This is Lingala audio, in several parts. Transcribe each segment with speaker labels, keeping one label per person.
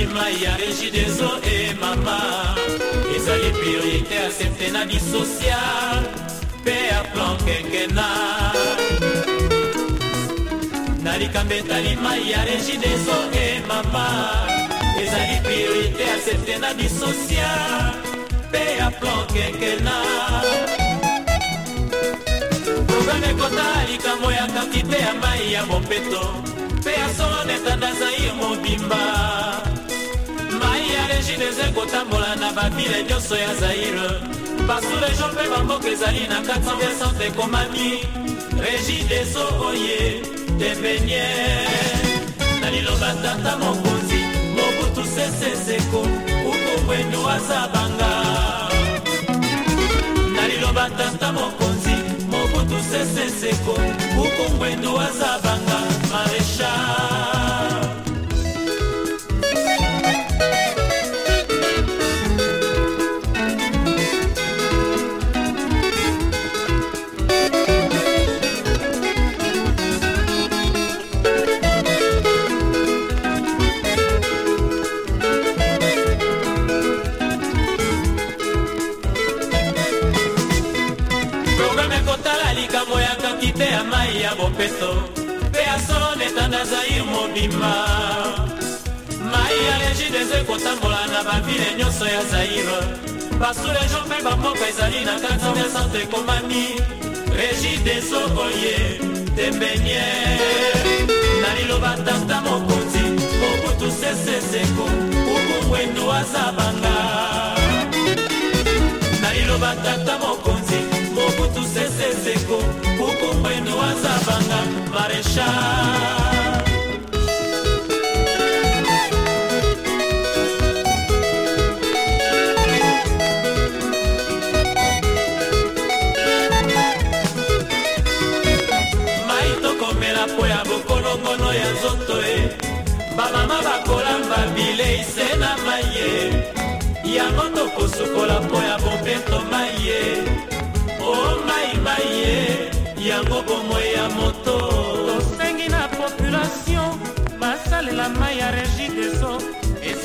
Speaker 1: ezali mai ya régi des eau e mama ezali priorité ya septenadi social mpe ya plan kenkena na likambo etali mai ya régi des eau e mama ezali priorité ya septenadi social mpe ya plan kenkena programe ekota likambo ya kantite ya mai ya mopeto mpe ya solo netanda zair mobimba mashine ezekotambola na babile nyonso ya zaire basulejo mpe bamboka ezali na 460 ekomami régi deso oye depenie na liloba tata mokonzi mobutu seseseko ukobwenu aza banga na liloba tata mokonzi mobutu seseseko ukobwenu aza banga ya sol etanda zair mobima mai ya legide ezokotambola na bavile nyonso ya zaire basulejo mpe bamboka ezali na kati ya centre ekomami regideso oye tembenye na liloba tata mokonzi mobutu seseseko ubungwendu aza banga na liloba tata mokonzi kutu sese seko kuku mwene wazabanga mareshal bamama bakolamba bilei se na maye yango tokosukola mpoya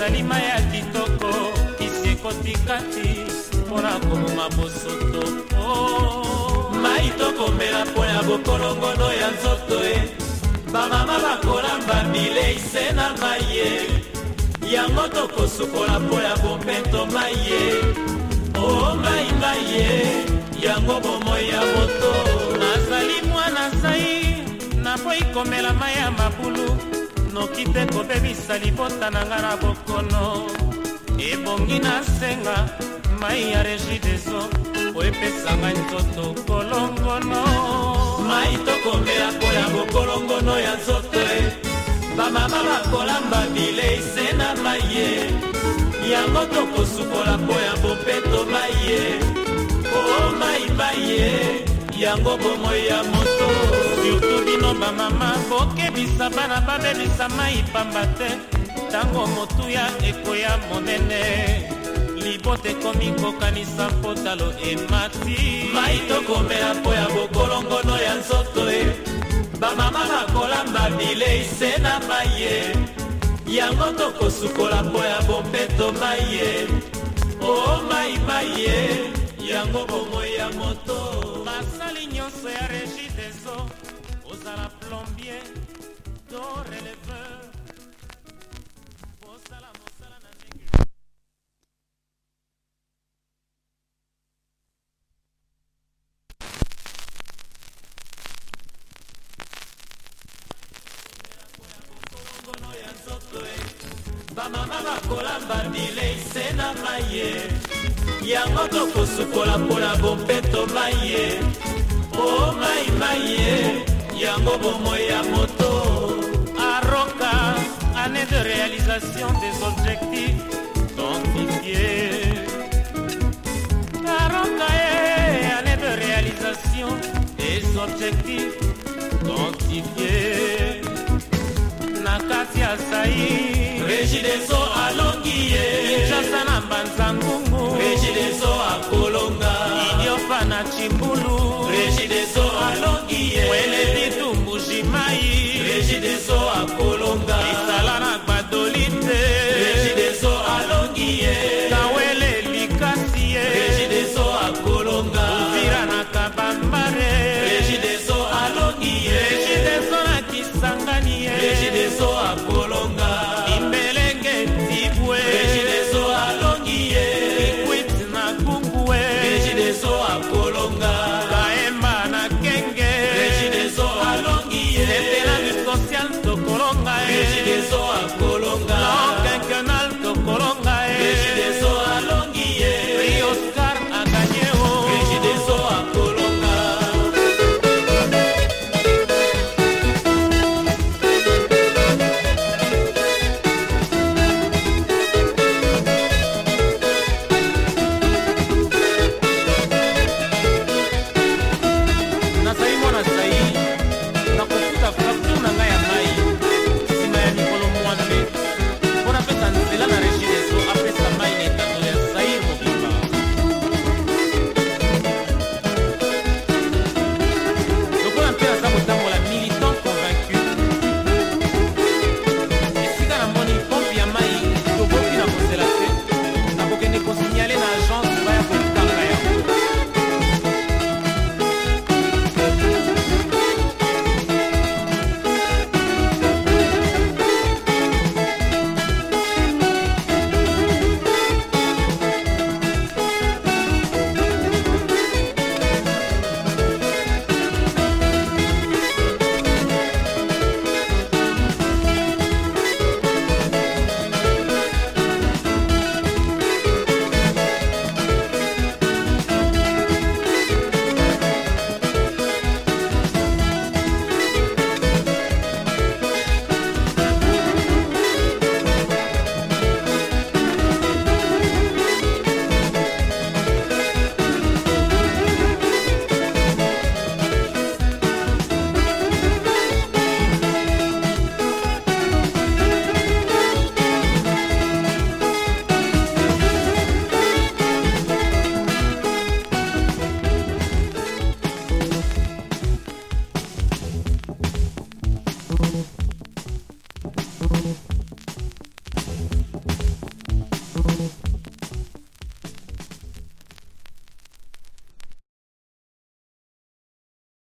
Speaker 1: ezali mai ya kitoko kisi ekotikati mpo na komoma bosoto oh, mai tokomela mpo ya bokolongono ya nzoto e bamama bakolamba bilei se na mai ye yango tokosukola mpo ya bompeto mai ye o oh, mai mai ye yango bomoi ya moto nazali mwana sai napoyi komela mai ya mabulu noki te kobebisa libota na nga na bokono ebongi nasenga mai ya regideso po epesanga nzoto kolongono mai tokomela koya bokolongono ya nzoto e bamama bakolamba bilei se na mai ye yango tokosukola po ya bopeto mai ye o oh, mai mai ye yango bomoi ya moto surtu bino bamama bokebisa bana babebisa mai pamba te ntango motuya ekoya monene libota ekomi kokanisa potalo emati mai tokomela mpo ya bokolongono ya nzoto e bamama bakolamba bilei se na mai ye yango tokosukola mpo ya bompeto mai ye o oh, mai mai ye yango bomoi ya moto basali
Speaker 2: nyonso ya régi
Speaker 1: deso, eaux ozala plombier
Speaker 2: to releveur
Speaker 1: bosala mosala na ndenge bamama bakolamba bilei se na maye yango tokosukola mpona bompeto mai ye o oh, mai mai ye eh. yango bomoi ya moto aroka année de réalisation des objectifs tondifié aroka ye eh, année de réalisation des objectifs tondifié na kati ya sai régi des kimbulu regideso alongi ye